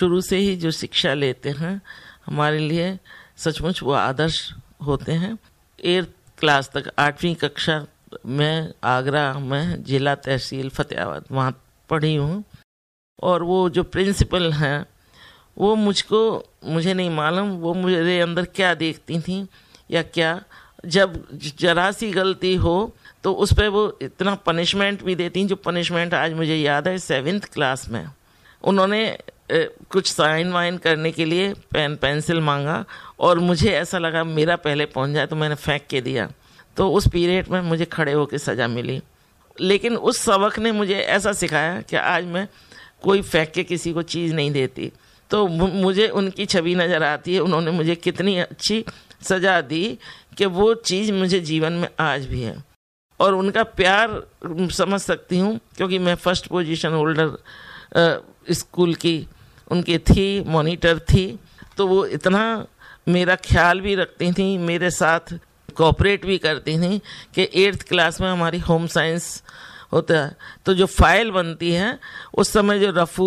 Speaker 2: शुरू से ही जो शिक्षा लेते हैं, हमारे लिए सचमुच वो आदर्श होते हैं। एट्थ क्लास तक आठवीं कक्षा में आगरा में जिला तहसील फतेहाबाद वहाँ पढ़ी हूँ। और वो जो प्रिंसिपल हैं, वो मुझको, मुझे नहीं मालूम, वो मेरे अंदर क्या देखती थी या क्या। जब जरा सी गलती हो तो उस पर वो इतना पनिशमेंट भी देती जो पनिशमेंट आज मुझे याद है सेवेंथ क्लास में। उन्होंने कुछ साइन वाइन करने के लिए पेन, पेंसिल मांगा और मुझे ऐसा लगा मेरा पहले पहुँच जाए तो मैंने फेंक के दिया। तो उस पीरियड में मुझे खड़े होकर सज़ा मिली। लेकिन उस सबक ने मुझे ऐसा सिखाया कि आज मैं कोई फेंक के किसी को चीज़ नहीं देती। तो मुझे उनकी छवि नज़र आती है, उन्होंने मुझे कितनी अच्छी सज़ा दी कि वो चीज़ मुझे जीवन में आज भी है। और उनका प्यार समझ सकती हूँ, क्योंकि मैं फ़र्स्ट पोजीशन होल्डर स्कूल की उनकी थी मॉनिटर थी तो वो इतना मेरा ख्याल भी रखती थी, मेरे साथ कोऑपरेट भी करती थी कि एट्थ क्लास में हमारी होम साइंस होता है। तो जो फ़ाइल बनती है, उस समय जो रफू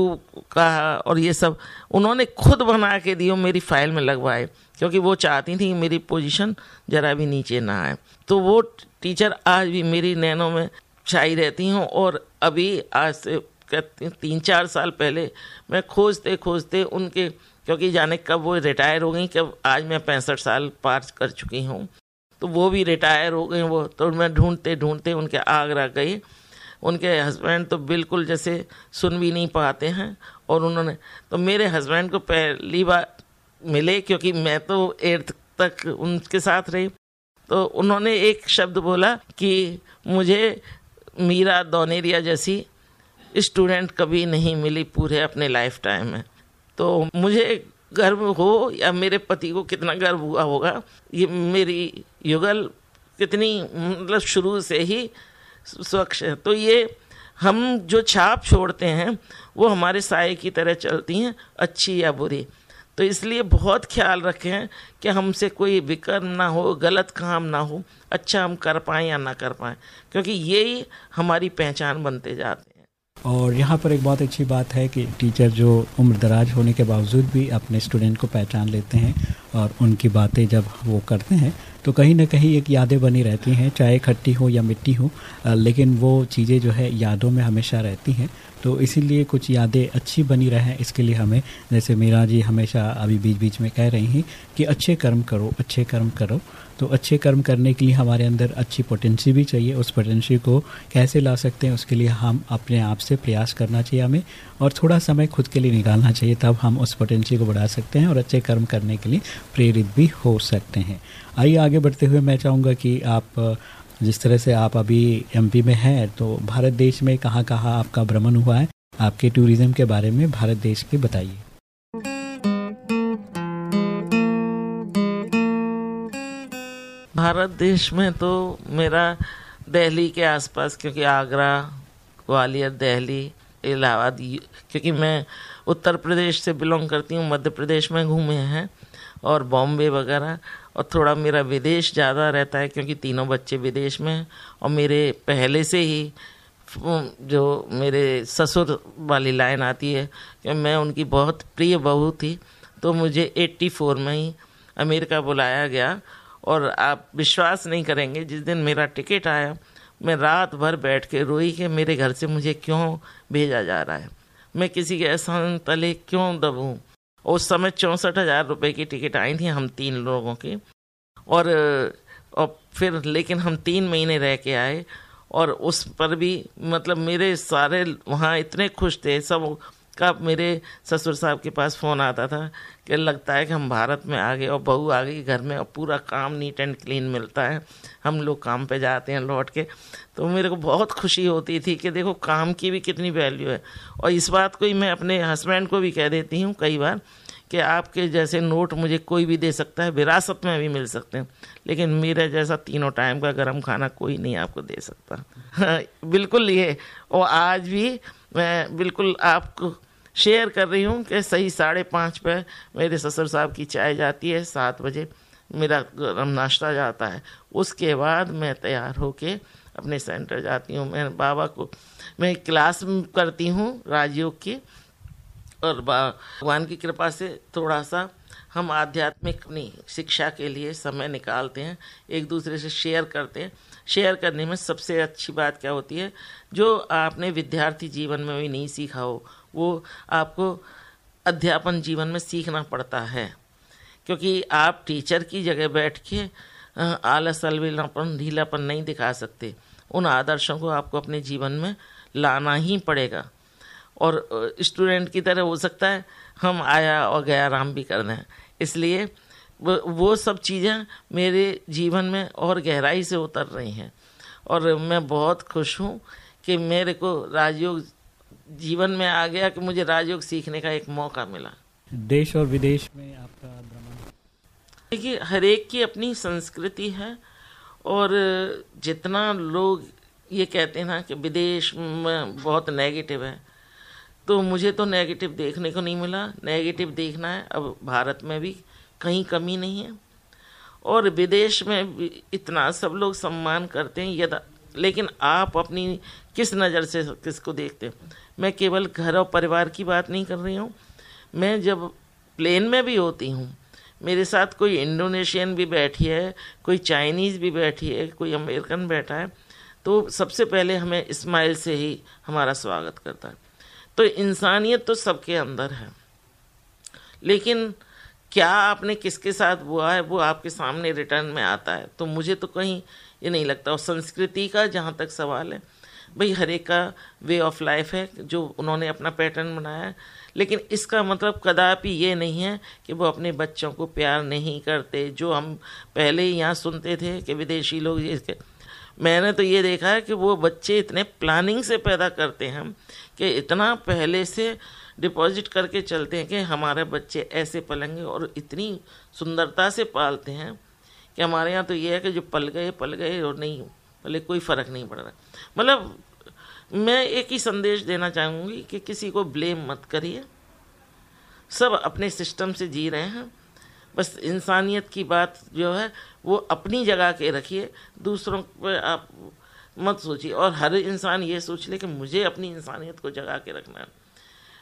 Speaker 2: का और ये सब, उन्होंने खुद बना के दियो मेरी फ़ाइल में लगवाए, क्योंकि वो चाहती थी मेरी पोजीशन ज़रा भी नीचे ना आए। तो वो टीचर आज भी मेरी नैनों में छाई रहती हूँ और अभी आज से तीन चार साल पहले मैं खोजते खोजते उनके, क्योंकि जाने कब वो रिटायर हो गई, कब आज मैं पैंसठ साल पार कर चुकी हूँ तो वो भी रिटायर हो गई वो तो मैं ढूंढते ढूंढते उनके आगरा गई। उनके हस्बैंड तो बिल्कुल जैसे सुन भी नहीं पाते हैं, और उन्होंने तो मेरे हस्बैंड को पहली बार मिले, क्योंकि मैं तो एट्थ तक उनके साथ रही तो उन्होंने एक शब्द बोला कि मुझे मीरा दौनेरिया जैसी स्टूडेंट कभी नहीं मिली पूरे अपने लाइफ टाइम में। तो मुझे गर्व हो या मेरे पति को कितना गर्व हुआ होगा, ये मेरी युगल कितनी मतलब शुरू से ही स्वच्छ है। तो ये हम जो छाप छोड़ते हैं, वो हमारे साय की तरह चलती हैं, अच्छी या बुरी। तो इसलिए बहुत ख्याल रखें कि हमसे कोई विकर्म ना हो, गलत काम ना हो अच्छा हम कर पाएँ या ना कर पाएँ, क्योंकि यही हमारी पहचान बनते जाते हैं।
Speaker 1: और यहाँ पर एक बहुत अच्छी बात है कि टीचर जो उम्र दराज होने के बावजूद भी अपने स्टूडेंट को पहचान लेते हैं और उनकी बातें जब वो करते हैं तो कहीं ना कहीं एक यादें बनी रहती हैं, चाहे खट्टी हो या मिट्टी हो लेकिन वो चीज़ें जो है यादों में हमेशा रहती हैं। तो इसीलिए कुछ यादें अच्छी बनी रहें, इसके लिए हमें, जैसे मीरा जी हमेशा अभी बीच बीच में कह रही हैं कि अच्छे कर्म करो, अच्छे कर्म करो। तो अच्छे कर्म करने के लिए हमारे अंदर अच्छी पोटेंसी भी चाहिए। उस पोटेंसी को कैसे ला सकते हैं, उसके लिए हम अपने आप से प्रयास करना चाहिए हमें और थोड़ा समय खुद के लिए निकालना चाहिए, तब हम उस पोटेंसी को बढ़ा सकते हैं और अच्छे कर्म करने के लिए प्रेरित भी हो सकते हैं। आइए आगे बढ़ते हुए मैं चाहूँगा कि आप, जिस तरह से आप अभी एमपी में हैं तो भारत देश में कहाँ कहाँ आपका भ्रमण हुआ है? आपके टूरिज़्म के बारे में भारत देश के बताइए।
Speaker 2: भारत देश में तो मेरा दिल्ली के आसपास, क्योंकि आगरा, ग्वालियर, दिल्ली, इलाहाबाद क्योंकि मैं उत्तर प्रदेश से बिलोंग करती हूँ, मध्य प्रदेश में घूमे हैं और बॉम्बे वगैरह, और थोड़ा मेरा विदेश ज़्यादा रहता है, क्योंकि तीनों बच्चे विदेश में हैं, और मेरे पहले से ही जो मेरे ससुर वाली लाइन आती है कि मैं उनकी बहुत प्रिय बहू थी तो मुझे 84 में ही अमेरिका बुलाया गया और आप विश्वास नहीं करेंगे, जिस दिन मेरा टिकट आया, मैं रात भर बैठ के रोई कि मेरे घर से मुझे क्यों भेजा जा रहा है? मैं किसी के एहसान तले क्यों दबूँ? उस समय चौंसठ हज़ार रुपये की टिकट आई थी हम तीन लोगों की। और और फिर, लेकिन हम तीन महीने रह के आए, और उस पर भी मतलब मेरे सारे वहाँ इतने खुश थे, सब का मेरे ससुर साहब के पास फ़ोन आता था कि लगता है कि हम भारत में आ गए और बहू आ गई घर में और पूरा काम नीट एंड क्लीन मिलता है। हम लोग काम पे जाते हैं लौट के। तो मेरे को बहुत खुशी होती थी कि देखो काम की भी कितनी वैल्यू है। और इस बात को ही मैं अपने हस्बैंड को भी कह देती हूँ कई बार कि आपके जैसे नोट मुझे कोई भी दे सकता है, विरासत में भी मिल सकते हैं। लेकिन मेरे जैसा तीनों टाइम का गर्म खाना कोई नहीं आपको दे सकता। बिल्कुल ये, और आज भी मैं बिल्कुल आपको शेयर कर रही हूँ कि सही साढ़े पाँच पे मेरे ससुर साहब की चाय जाती है, सात बजे मेरा गर्म नाश्ता जाता है। उसके बाद मैं तैयार होके अपने सेंटर जाती हूँ। मैं बाबा को, मैं क्लास करती हूँ राजयोग की और भगवान की कृपा से थोड़ा सा हम आध्यात्मिक अपनी शिक्षा के लिए समय निकालते हैं, एक दूसरे से शेयर करते हैं। शेयर करने में सबसे अच्छी बात क्या होती है, जो आपने विद्यार्थी जीवन में भी नहीं सीखा हो वो आपको अध्यापन जीवन में सीखना पड़ता है। क्योंकि आप टीचर की जगह बैठ के आलस अलविलापन ढीलापन नहीं दिखा सकते। उन आदर्शों को आपको अपने जीवन में लाना ही पड़ेगा। और स्टूडेंट की तरह हो सकता है हम आया और गया आराम भी कर दें। इसलिए वो, सब चीज़ें मेरे जीवन में और गहराई से उतर रही हैं। और मैं बहुत खुश हूँ कि मेरे को राजयोग जीवन में आ गया कि मुझे राजयोग सीखने का एक मौका मिला।
Speaker 1: देश और विदेश में आपका भ्रमण।
Speaker 2: देखिए हर एक की अपनी संस्कृति है और जितना लोग ये कहते हैं ना कि विदेश में बहुत नेगेटिव है तो मुझे तो नेगेटिव देखने को नहीं मिला। नेगेटिव देखना है अब भारत में भी कहीं कमी नहीं है। और विदेश में भी इतना सब लोग सम्मान करते हैं यदा लेकिन आप अपनी किस नज़र से किसको देखते हैं? मैं केवल घर और परिवार की बात नहीं कर रही हूँ। मैं जब प्लेन में भी होती हूँ, मेरे साथ कोई इंडोनेशियन भी बैठी है, कोई चाइनीज़ भी बैठी है, कोई अमेरिकन बैठा है तो सबसे पहले हमें इस्माइल से ही हमारा स्वागत करता है। तो इंसानियत तो सबके अंदर है। लेकिन क्या आपने किसके साथ हुआ है, वो आपके सामने रिटर्न में आता है तो मुझे तो कहीं ये नहीं लगता। और संस्कृति का जहाँ तक सवाल है भाई, हर एक का वे ऑफ़ लाइफ है जो उन्होंने अपना पैटर्न बनाया लेकिन इसका मतलब कदापि ये नहीं है कि वो अपने बच्चों को प्यार नहीं करते, जो हम पहले ही यहाँ सुनते थे कि विदेशी लोग ये मैंने तो ये देखा है कि वो बच्चे इतने प्लानिंग से पैदा करते हैं कि इतना पहले से डिपॉजिट करके चलते हैं कि हमारे बच्चे ऐसे पलेंगे और इतनी सुंदरता से पालते हैं कि हमारे यहाँ तो ये है कि जो पल गए पल गए और नहीं, पहले कोई फ़र्क नहीं पड़ रहा। मतलब मैं एक ही संदेश देना चाहूँगी कि किसी को ब्लेम मत करिए। सब अपने सिस्टम से जी रहे हैं। बस इंसानियत की बात जो है, वो अपनी जगह के रखिए। दूसरों पर आप मत सोचिए। और हर इंसान ये सोच ले कि मुझे अपनी इंसानियत को जगा के रखना है।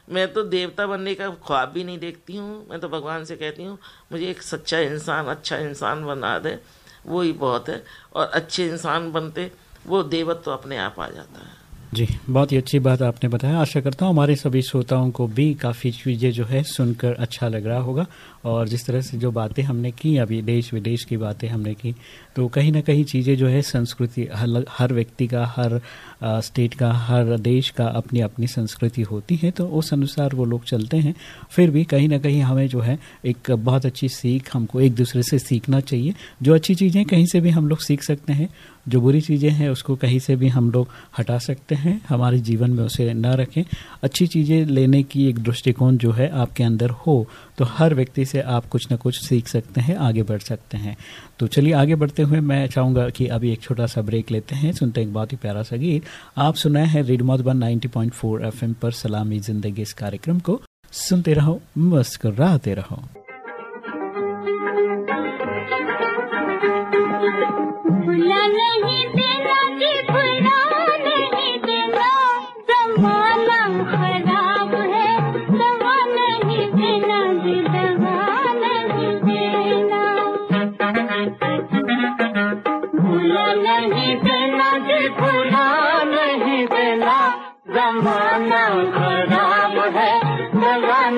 Speaker 2: मैं तो देवता बनने का ख्वाब भी नहीं देखती हूँ। मैं तो भगवान से कहती हूँ, मुझे एक सच्चा इंसान अच्छा इंसान बना दे। वो ही बहुत है। और अच्छे इंसान बनते वो देवत्व तो अपने आप आ जाता है।
Speaker 1: जी बहुत ही अच्छी बात आपने बताया। आशा करता हूँ हमारे सभी श्रोताओं को भी काफ़ी चीज़ें जो है सुनकर अच्छा लग रहा होगा। और जिस तरह से जो बातें हमने की अभी देश विदेश की बातें हमने की तो कहीं ना कहीं चीज़ें जो है संस्कृति हर हर व्यक्ति का हर आ, स्टेट का हर देश का अपनी अपनी संस्कृति होती है तो उस अनुसार वो लोग चलते हैं। फिर भी कहीं ना कहीं हमें जो है एक बहुत अच्छी सीख हमको एक दूसरे से सीखना चाहिए। जो अच्छी चीज़ें कहीं से भी हम लोग सीख सकते हैं जो बुरी चीज़ें हैं, उसको कहीं से भी हम लोग हटा सकते हैं। हमारे जीवन में उसे न रखें। अच्छी चीज़ें लेने की एक दृष्टिकोण जो है आपके अंदर हो तो हर व्यक्ति से आप कुछ ना कुछ सीख सकते हैं, आगे बढ़ सकते हैं। तो चलिए आगे बढ़ते हुए मैं चाहूँगा कि अभी एक छोटा सा ब्रेक लेते हैं। सुनते एक बहुत ही प्यारा सा गीत। आप सुनाए हैं रेड मधुबन 90.4 एफएम पर सलामी ज़िंदगी इस कार्यक्रम को। सुनते रहो, मुस्कुराते रहो।
Speaker 4: जमाना खराब है। दवा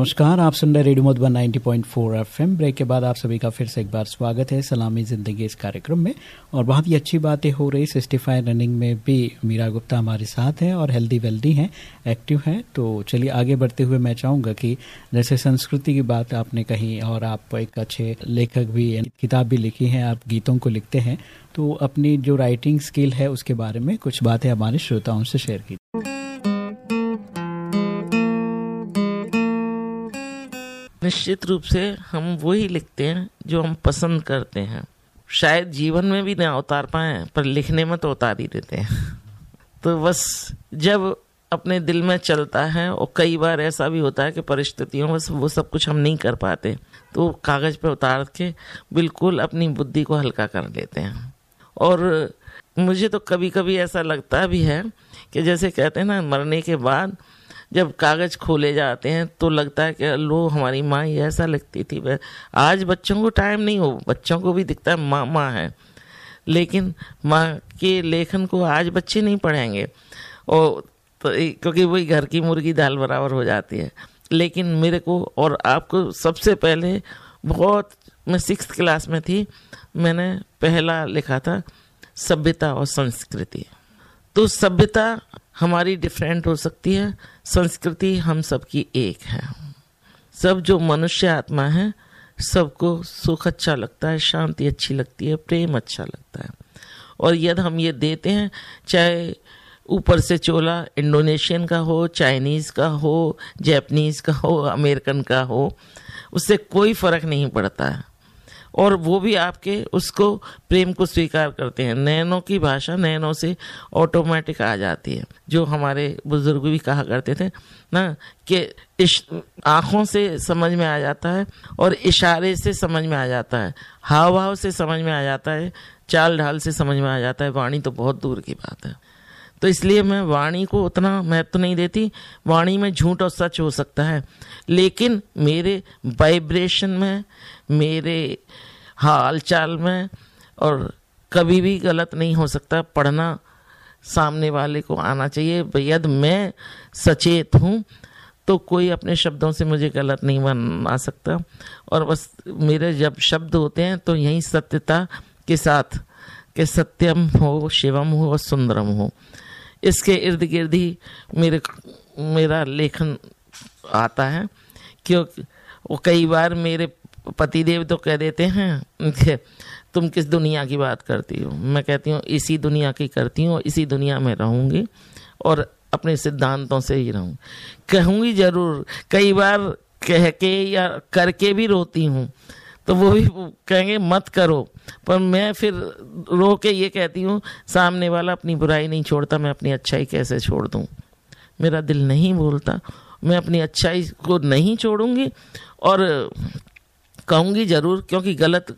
Speaker 1: नमस्कार, आप सुन रहे रेडियो मधुबन 90.4 एफएम। ब्रेक के बाद आप सभी का फिर से एक बार स्वागत है सलामी ज़िंदगी इस कार्यक्रम में। और बहुत ही अच्छी बातें हो रही, सिक्सटी फाइव रनिंग में भी मीरा गुप्ता हमारे साथ हैं और हेल्दी वेल्दी हैं, एक्टिव हैं। तो चलिए आगे बढ़ते हुए मैं चाहूँगा कि जैसे संस्कृति की बात आपने कही और आप एक अच्छे लेखक भी, किताब भी लिखी है, आप गीतों को लिखते हैं तो अपनी जो राइटिंग स्किल है उसके बारे में कुछ बातें हमारे श्रोताओं से शेयर की
Speaker 2: निश्चित रूप से हम वही लिखते हैं जो हम पसंद करते हैं। शायद जीवन में भी ना उतार पाए, पर लिखने में तो उतार ही देते हैं। तो बस जब अपने दिल में चलता है, और कई बार ऐसा भी होता है कि परिस्थितियों में वो सब कुछ हम नहीं कर पाते तो कागज़ पे उतार के बिल्कुल अपनी बुद्धि को हल्का कर लेते हैं। और मुझे तो कभी कभी ऐसा लगता भी है कि जैसे कहते हैं ना, मरने के बाद जब कागज़ खोले जाते हैं तो लगता है कि लो हमारी माँ ये ऐसा लिखती थी। वह, आज बच्चों को टाइम नहीं हो, बच्चों को भी दिखता है माँ माँ है। लेकिन माँ के लेखन को आज बच्चे नहीं पढ़ेंगे। और तो क्योंकि वही घर की मुर्गी दाल बराबर हो जाती है। लेकिन मेरे को और आपको सबसे पहले बहुत, मैं सिक्स क्लास में थी, मैंने पहला लिखा था, सभ्यता और संस्कृति। तो सभ्यता हमारी डिफरेंट हो सकती है। संस्कृति हम सबकी एक है। सब जो मनुष्य आत्मा है, सबको सुख अच्छा लगता है, शांति अच्छी लगती है, प्रेम अच्छा लगता है। और यदि हम ये देते हैं, चाहे ऊपर से चोला इंडोनेशियन का हो, चाइनीज़ का हो, जैपनीज़ का हो, अमेरिकन का हो, उससे कोई फ़र्क नहीं पड़ता है। और वो भी आपके उसको प्रेम को स्वीकार करते हैं। नैनों की भाषा नैनों से ऑटोमेटिक आ जाती है। जो हमारे बुज़ुर्ग भी कहा करते थे ना कि आँखों से समझ में आ जाता है और इशारे से समझ में आ जाता है। हाव भाव से समझ में आ जाता है। चाल ढाल से समझ में आ जाता है। वाणी तो बहुत दूर की बात है। तो इसलिए मैं वाणी को उतना महत्व तो नहीं देती। वाणी में झूठ और सच हो सकता है। लेकिन मेरे वाइब्रेशन में मेरे हाल चाल में और कभी भी गलत नहीं हो सकता, पढ़ना सामने वाले को आना चाहिए। यदि मैं सचेत हूँ तो कोई अपने शब्दों से मुझे गलत नहीं बना सकता। और बस मेरे जब शब्द होते हैं तो यही सत्यता के साथ कि सत्यम हो, शिवम हो और सुंदरम हो। इसके इर्द गिर्द ही मेरे मेरा लेखन आता है, क्योंकि वो कई बार मेरे पतिदेव तो कह देते हैं तुम किस दुनिया की बात करती हो? मैं कहती हूँ, इसी दुनिया की करती हूँ, इसी दुनिया में रहूँगी और अपने सिद्धांतों से ही रहूँ। कहूँगी ज़रूर, कई बार कह के या करके भी रोती हूँ तो वो भी कहेंगे, मत करो। पर मैं फिर रो के ये कहती हूँ, सामने वाला अपनी बुराई नहीं छोड़ता, मैं अपनी अच्छाई कैसे छोड़ दूँ? मेरा दिल नहीं बोलता, मैं अपनी अच्छाई को नहीं छोड़ूँगी और कहूँगी ज़रूर, क्योंकि गलत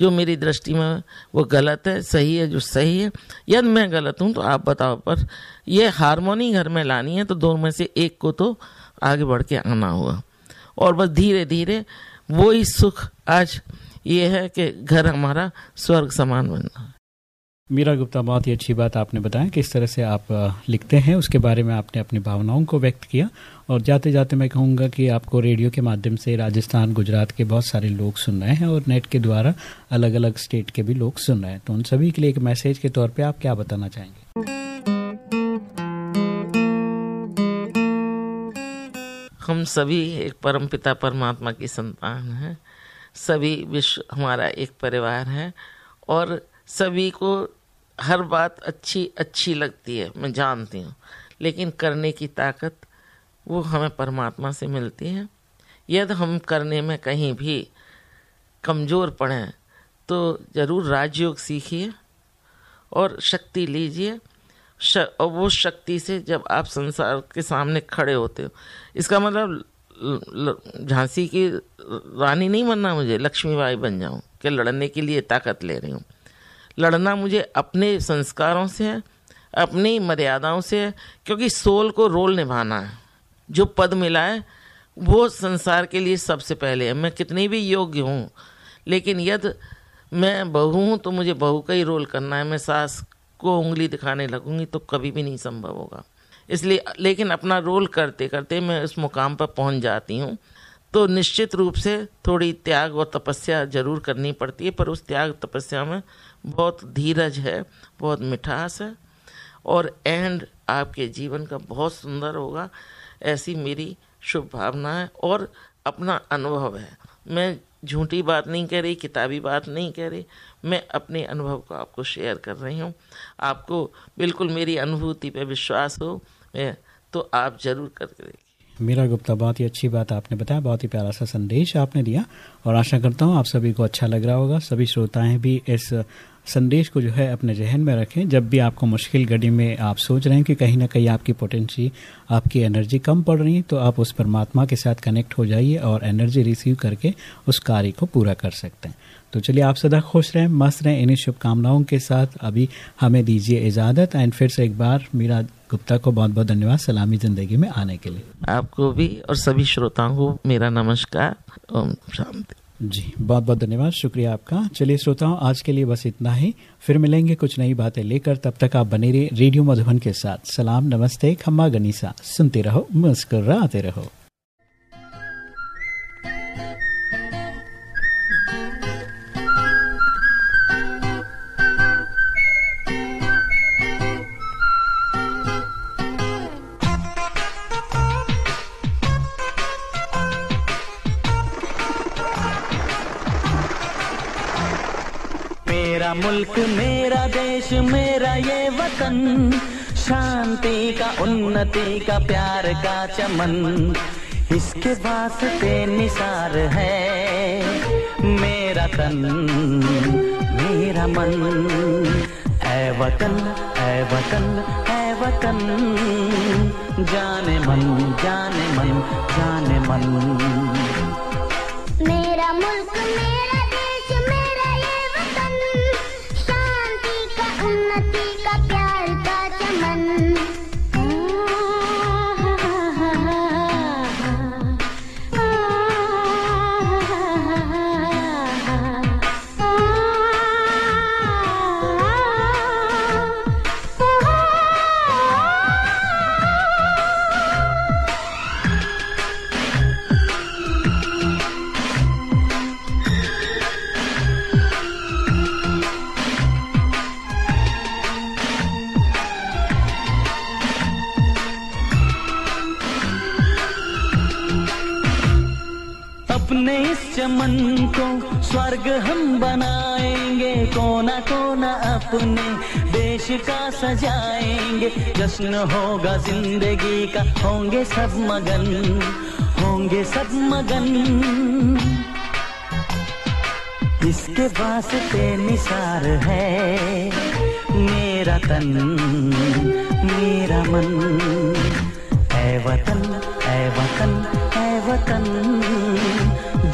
Speaker 2: जो मेरी दृष्टि में वो गलत है, सही है जो सही है। यदि मैं गलत हूँ तो आप बताओ, पर ये हारमोनी घर में लानी है तो दोनों में से एक को तो आगे बढ़ के आना हुआ और बस धीरे धीरे वो ही सुख आज ये है कि घर हमारा स्वर्ग समान बनना
Speaker 1: मीरा गुप्ता, बहुत ही अच्छी बात आपने बताया किस तरह से आप लिखते हैं। उसके बारे में आपने अपनी भावनाओं को व्यक्त किया और जाते जाते मैं कहूँगा कि आपको रेडियो के माध्यम से राजस्थान, गुजरात के बहुत सारे लोग सुन रहे हैं और नेट के द्वारा अलग अलग स्टेट के भी लोग सुन रहे हैं। तो उन सभी के लिए एक मैसेज के तौर पर आप क्या बताना चाहेंगे?
Speaker 2: हम सभी एक परम पिता, परमात्मा की संतान हैं। सभी विश्व हमारा एक परिवार है और सभी को हर बात अच्छी अच्छी लगती है, मैं जानती हूँ। लेकिन करने की ताकत वो हमें परमात्मा से मिलती है। यदि हम करने में कहीं भी कमज़ोर पड़ें तो ज़रूर राजयोग सीखिए और शक्ति लीजिए। और वो शक्ति से जब आप संसार के सामने खड़े होते हो, इसका मतलब झांसी की रानी नहीं बनना मुझे लक्ष्मीबाई बन जाऊँ, कि लड़ने के लिए ताकत ले रही हूँ। लड़ना मुझे अपने संस्कारों से है, अपनी मर्यादाओं से है, क्योंकि सोल को रोल निभाना है। जो पद मिला है, वो संसार के लिए सबसे पहले है। मैं कितनी भी योग्य हूँ, लेकिन यद मैं बहू हूँ तो मुझे बहू का ही रोल करना है। मैं सास को उंगली दिखाने लगूँगी तो कभी भी नहीं संभव होगा। इसलिए, लेकिन अपना रोल करते करते मैं उस मुकाम पर पहुँच जाती हूँ। तो निश्चित रूप से थोड़ी त्याग और तपस्या ज़रूर करनी पड़ती है, पर उस त्याग तपस्या में बहुत धीरज है, बहुत मिठास है, और एंड आपके जीवन का बहुत सुंदर होगा। ऐसी मेरी शुभ भावना है और अपना अनुभव है। मैं झूठी बात नहीं कह रही, किताबी बात नहीं कह रही, मैं अपने अनुभव को आपको शेयर कर रही हूँ। आपको बिल्कुल मेरी अनुभूति पे विश्वास हो तो आप ज़रूर करके देखिए।
Speaker 1: मीरा गुप्ता, बहुत ही अच्छी बात आपने बताया, बहुत ही प्यारा सा संदेश आपने दिया और आशा करता हूँ आप सभी को अच्छा लग रहा होगा। सभी श्रोताएँ भी इस संदेश को जो है अपने जहन में रखें। जब भी आपको मुश्किल घड़ी में आप सोच रहे हैं कि कहीं ना कहीं आपकी पोटेंशी आपकी एनर्जी कम पड़ रही है तो आप उस परमात्मा के साथ कनेक्ट हो जाइए और एनर्जी रिसीव करके उस कार्य को पूरा कर सकते हैं। तो चलिए आप सदा खुश रहें, मस्त रहें, इन्हीं शुभकामनाओं के साथ अभी हमें दीजिए इजाज़त एंड फिर से एक बार मीरा गुप्ता को बहुत बहुत धन्यवाद सलामी ज़िंदगी में आने के लिए।
Speaker 2: आपको भी और सभी श्रोताओं को मेरा नमस्कार। ओम शांति।
Speaker 1: जी बहुत बहुत धन्यवाद, शुक्रिया आपका। चलिए श्रोताओं, आज के लिए बस इतना ही। फिर मिलेंगे कुछ नई बातें लेकर, तब तक आप बने रहिए रेडियो मधुबन के साथ। सलाम, नमस्ते, खम्मा गनीसा। सुनते रहो, मुस्कराते रहो।
Speaker 5: वतन शांति का, उन्नति का, प्यार का चमन। इसके वास्ते निसार है मेरा तन, मेरा मन। ऐ वतन ऐ वतन ऐ वतन। जाने मन जाने मन जाने मन।
Speaker 6: मेरा मुल्क मेरा
Speaker 5: अपने इस चमन को स्वर्ग हम बनाएँगे, कोना कोना अपने देश का सजाएँगे। जश्न होगा, ज़िंदगी का होंगे सब मगन, होंगे सब मगन। इसके वास्ते निसार है मेरा तन, मेरा मन। ऐ वतन ऐ वतन ऐ वतन।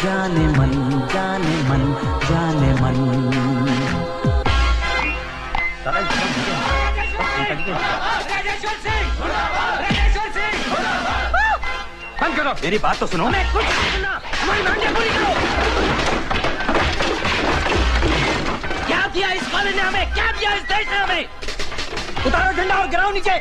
Speaker 5: जाने मन जाने मन जाने मन।
Speaker 7: बंद करो। मेरी बात तो सुनो।
Speaker 8: क्या दिया इस कॉलेज ने हमें? क्या दिया इस देश ने हमें? उतारो झंडा और गिराओ नीचे।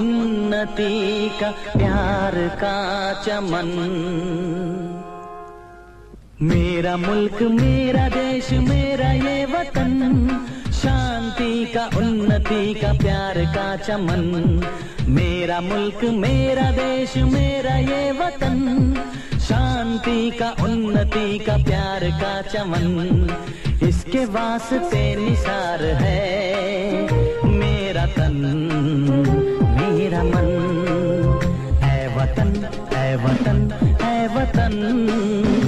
Speaker 5: उन्नति का प्यार का चमन। मेरा मुल्क, मेरा देश, मेरा ये वतन, शांति का, उन्नति का, प्यार का चमन। मेरा मुल्क, मेरा देश, मेरा ये वतन, शांति का, उन्नति का, प्यार का चमन। इसके वास्ते निसार है मेरा तन। मेरा मन। ऐ वतन ऐ वतन ऐ वतन।